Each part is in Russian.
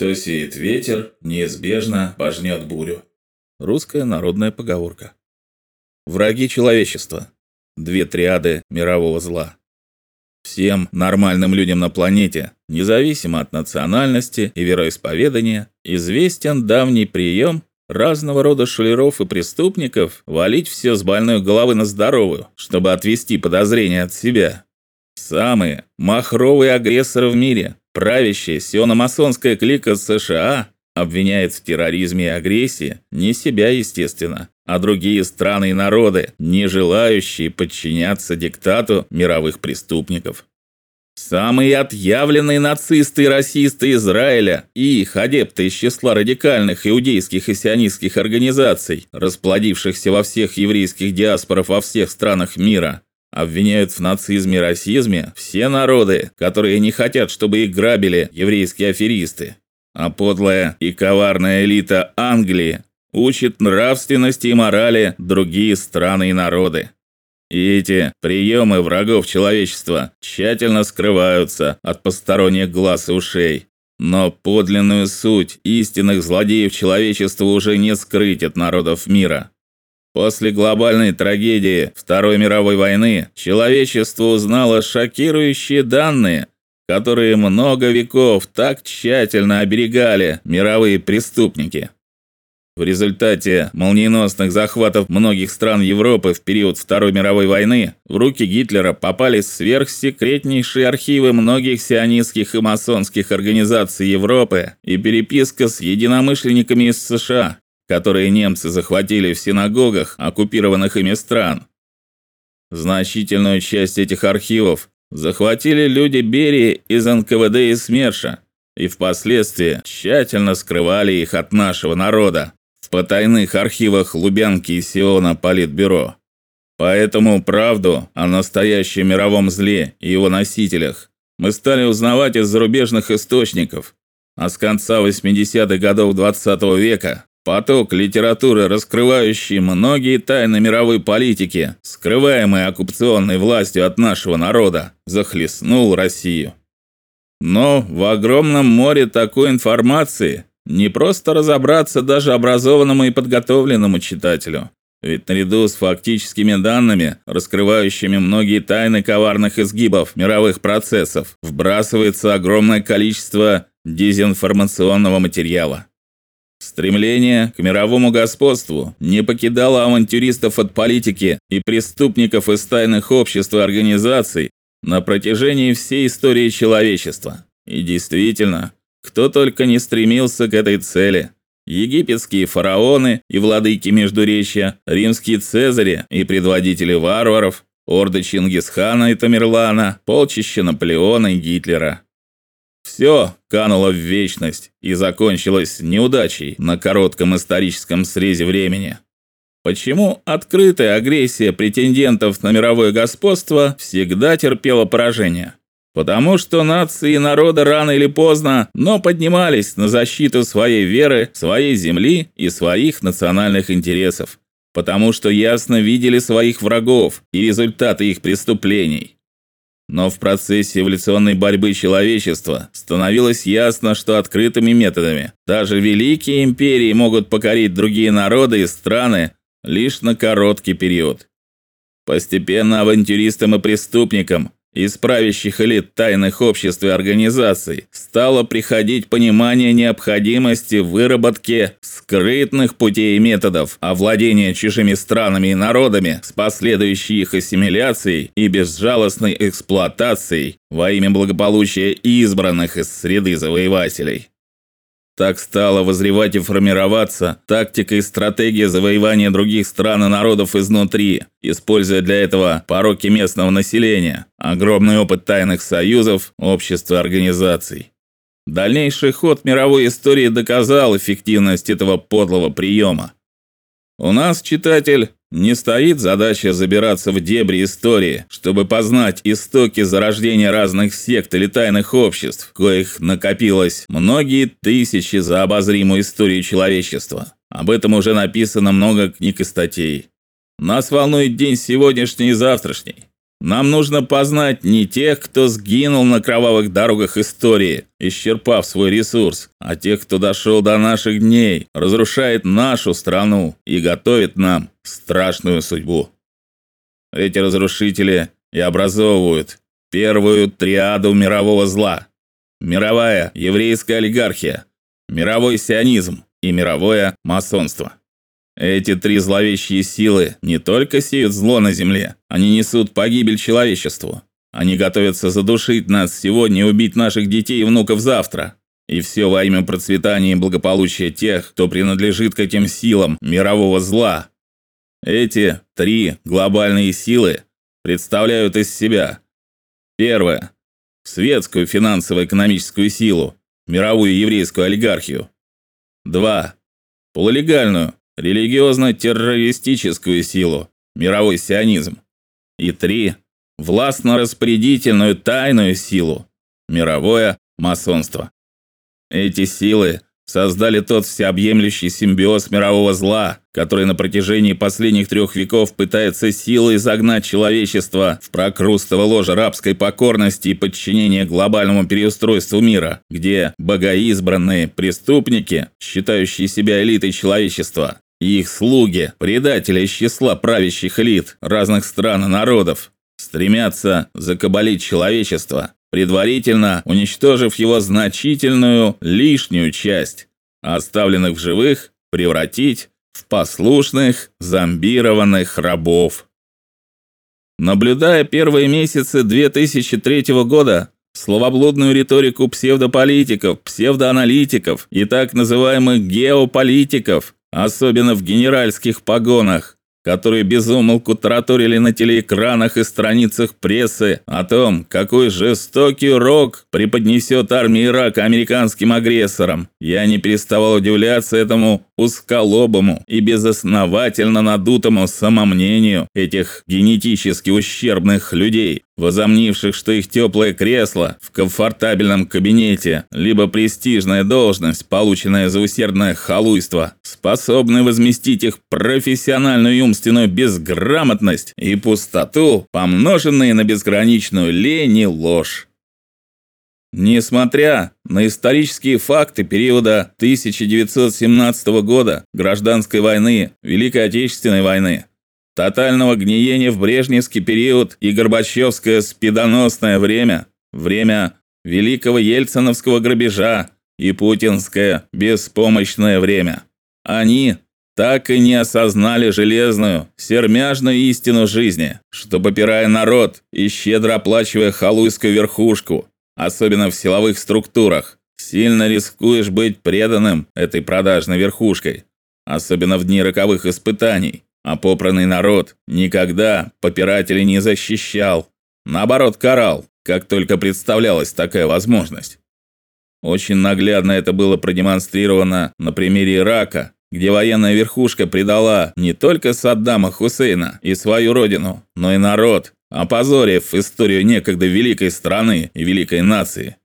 Кто сеет ветер, неизбежно пожнет бурю. Русская народная поговорка. Враги человечества. Две триады мирового зла. Всем нормальным людям на планете, независимо от национальности и вероисповедания, известен давний прием разного рода шулеров и преступников валить все с больной головы на здоровую, чтобы отвести подозрения от себя. Самые махровые агрессоры в мире, правящая сиономасонская клика США, обвиняет в терроризме и агрессии не себя, естественно, а другие страны и народы, не желающие подчиняться диктату мировых преступников. Самые отъявленные нацисты и расисты Израиля и их адепты из числа радикальных иудейских и сионистских организаций, расплодившихся во всех еврейских диаспорах во всех странах мира, обвиняют в нацизме и расизме все народы, которые не хотят, чтобы их грабили еврейские аферисты. А подлая и коварная элита Англии учит нравственности и морали другие страны и народы. И эти приемы врагов человечества тщательно скрываются от посторонних глаз и ушей. Но подлинную суть истинных злодеев человечества уже не скрыть от народов мира. После глобальной трагедии Второй мировой войны человечество узнало шокирующие данные, которые много веков так тщательно оберегали мировые преступники. В результате молниеносных захватов многих стран Европы в период Второй мировой войны в руки Гитлера попали сверхсекретнейшие архивы многих сионистских и масонских организаций Европы и переписка с единомышленниками из США, которые немцы захватили в синагогах оккупированных ими стран. Значительную часть этих архивов захватили люди Берии из НКВД и СМЕРШа и впоследствии тщательно скрывали их от нашего народа в потайных архивах Лубянки и Сиона Политбюро. Поэтому правду о настоящем мировом зле и его носителях мы стали узнавать из зарубежных источников. А с конца 80-х годов 20 -го века поток литературы, раскрывающий многие тайны мировой политики, скрываемые оккупационной властью от нашего народа, захлестнул Россию. Но в огромном море такой информации не просто разобраться даже образованному и подготовленному читателю. Ведь наряду с фактическими данными, раскрывающими многие тайны коварных изгибов мировых процессов, вбрасывается огромное количество дезинформационного материала. Стремление к мировому господству не покидало авантюристов от политики и преступников из тайных обществ и организаций на протяжении всей истории человечества. И действительно, кто только не стремился к этой цели. Египетские фараоны и владыки Междуречья, римские цезари и предводители варваров, орды Чингисхана и Тамерлана, полчища Наполеона и Гитлера. Все кануло в вечность и закончилось неудачей на коротком историческом срезе времени. Почему открытая агрессия претендентов на мировое господство всегда терпела поражение? Потому что нации и народы рано или поздно, но поднимались на защиту своей веры, своей земли и своих национальных интересов. Потому что ясно видели своих врагов и результаты их преступлений. Но в процессе эволюционной борьбы человечества становилось ясно, что открытыми методами даже великие империи могут покорить другие народы и страны лишь на короткий период. Постепенно авантюристам и преступникам из правящих элит тайных обществ и организаций стало приходить понимание необходимости выработки скрытных путей и методов овладения чужими странами и народами с последующей их ассимиляцией и безжалостной эксплуатацией во имя благополучия избранных из среды завоевателей. Так стала возревать и формироваться тактика и стратегия завоевания других стран и народов изнутри, используя для этого пороки местного населения, огромный опыт тайных союзов, обществ и организаций. Дальнейший ход мировой истории доказал эффективность этого подлого приема. У нас, читатель, не стоит задача забираться в дебри истории, чтобы познать истоки зарождения разных сект или тайных обществ, коих накопилось многие тысячи за обозримую историю человечества. Об этом уже написано много книг и статей. Нас волнует день сегодняшний и завтрашний. Нам нужно познать не тех, кто сгинул на кровавых дорогах истории, исчерпав свой ресурс, а тех, кто дошел до наших дней, разрушает нашу страну и готовит нам страшную судьбу. Эти разрушители и образовывают первую триаду мирового зла. Мировая еврейская олигархия, мировой сионизм и мировое масонство. Эти три зловещие силы не только сеют зло на земле, они несут погибель человечеству. Они готовятся задушить нас сегодня и убить наших детей и внуков завтра. И все во имя процветания и благополучия тех, кто принадлежит к этим силам мирового зла. Эти три глобальные силы представляют из себя первое светскую финансово-экономическую силу, мировую еврейскую олигархию. Два полулегальную религиозно-террористическую силу, мировой сионизм. И три властно-распорядительную тайную силу, мировое масонство. Эти силы создали тот всеобъемлющий симбиоз мирового зла, который на протяжении последних трех веков пытается силой загнать человечество в прокрустово ложе рабской покорности и подчинения глобальному переустройству мира, где богоизбранные преступники, считающие себя элитой человечества, и их слуги, предатели из числа правящих элит разных стран и народов, стремятся закабалить человечество, предварительно уничтожив его значительную лишнюю часть, оставленных в живых превратить в послушных зомбированных рабов. Наблюдая первые месяцы 2003 года, словоблудную риторику псевдополитиков, псевдоаналитиков и так называемых геополитиков, особенно в генеральских погонах, которые безумолку тараторили на телеэкранах и страницах прессы о том, какой жестокий урок преподнесет армия Ирака американским агрессорам. Я не переставал удивляться этому узколобому и безосновательно надутому самомнению этих генетически ущербных людей, возомнивших, что их теплое кресло в комфортабельном кабинете, либо престижная должность, полученная за усердное халуйство, способны возместить их профессиональную и умственную безграмотность и пустоту, помноженные на безграничную лень и ложь. Несмотря на исторические факты периода 1917 года, гражданской войны, Великой Отечественной войны, тотального гниения в брежневский период и горбачевское спидоносное время, время великого ельциновского грабежа и путинское беспомощное время, они так и не осознали железную, сермяжную истину жизни, что попирая народ и щедро оплачивая халуйскую верхушку, особенно в силовых структурах. Сильно рискуешь быть преданным этой продажной верхушкой, особенно в дни роковых испытаний. А попранный народ никогда попирателей не защищал, наоборот, карал, как только представлялась такая возможность. Очень наглядно это было продемонстрировано на примере Ирака, где военная верхушка предала не только Саддама Хусейна и свою родину, но и народ, опозорив историю некогда великой страны и великой нации.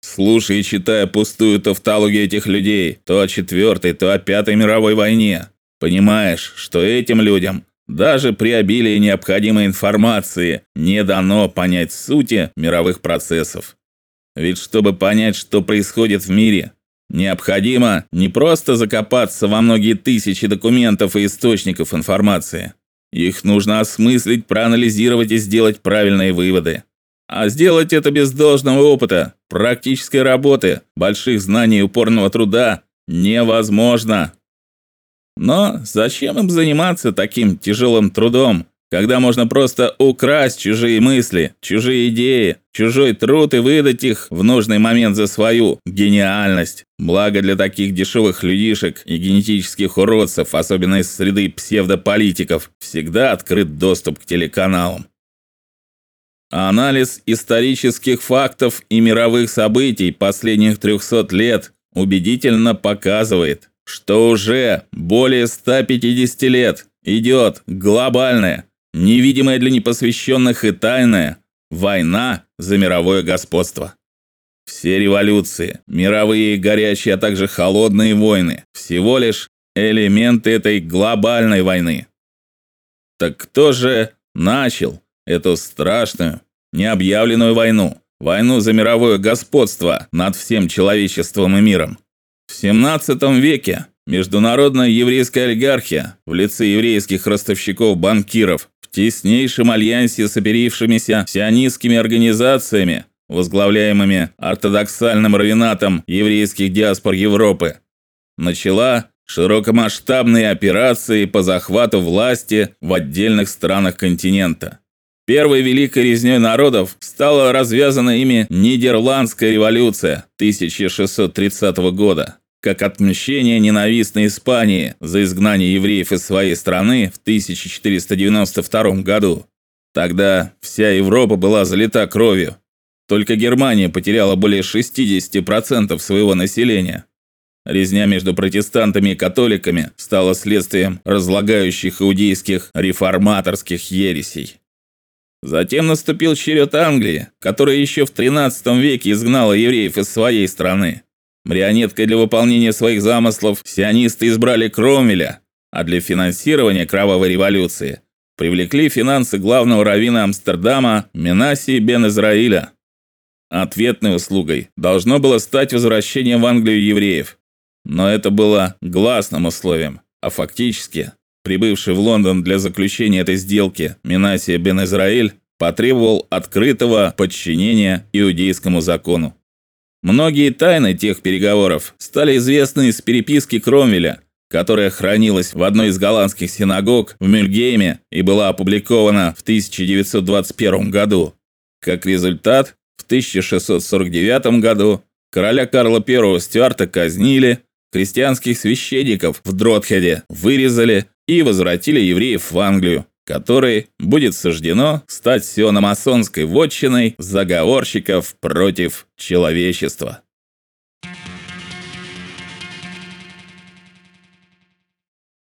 Слушай и читая пустую тавтологию этих людей, то о четвертой, то о пятой мировой войне, понимаешь, что этим людям даже при обилии необходимой информации не дано понять сути мировых процессов. Ведь чтобы понять, что происходит в мире, необходимо не просто закопаться во многие тысячи документов и источников информации, их нужно осмыслить, проанализировать и сделать правильные выводы. А сделать это без должного опыта, практической работы, больших знаний и упорного труда невозможно. Но зачем им заниматься таким тяжелым трудом, когда можно просто украсть чужие мысли, чужие идеи, чужой труд и выдать их в нужный момент за свою гениальность. Благо для таких дешевых людишек и генетических уродцев, особенно из среды псевдополитиков, всегда открыт доступ к телеканалам. Анализ исторических фактов и мировых событий последних 300 лет убедительно показывает, что уже более 150 лет идет глобальная невидимая для непосвященных и тайная война за мировое господство. Все революции, мировые горячие, а также холодные войны всего лишь элементы этой глобальной войны. Так кто же начал эту страшную, необъявленную войну, войну за мировое господство над всем человечеством и миром. В 17 веке международная еврейская олигархия в лице еврейских ростовщиков-банкиров в теснейшем альянсе с оперившимися сионистскими организациями, возглавляемыми ортодоксальным равенатом еврейских диаспор Европы, начала широкомасштабные операции по захвату власти в отдельных странах континента. Первой великой резнёй народов стала развязана ими Нидерландская революция 1630 года, как отмщение ненавистной Испании за изгнание евреев из своей страны в 1492 году. Тогда вся Европа была залита кровью. Только Германия потеряла более 60% своего населения. Резня между протестантами и католиками стала следствием разлагающих иудейских реформаторских ересей. Затем наступил черед Англии, которая еще в XIII веке изгнала евреев из своей страны. Марионеткой для выполнения своих замыслов сионисты избрали Кромвеля, а для финансирования кровавой революции привлекли финансы главного раввина Амстердама Менасии бен Израиля. Ответной услугой должно было стать возвращение в Англию евреев. Но это было гласным условием, а фактически прибывший в Лондон для заключения этой сделки Минасия бен Израиль потребовал открытого подчинения иудейскому закону. Многие тайны тех переговоров стали известны из переписки Кромвеля, которая хранилась в одной из голландских синагог в Мюльгейме и была опубликована в 1921 году. Как результат, в 1649 году короля Карла I Стюарта казнили, христианских священников в Дротхеде вырезали и возвратили евреев в Англию, которой будет суждено стать сиономасонской вотчиной заговорщиков против человечества.